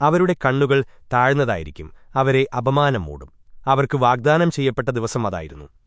അവരുടെ കണ്ണുകൾ താഴ്ന്നതായിരിക്കും. അവരെ അപമാനം മൂടും. അവർക്ക് വാഗ്ദാനം ചെയ്യപ്പെട്ട ദിവസം അതായിരുന്നു.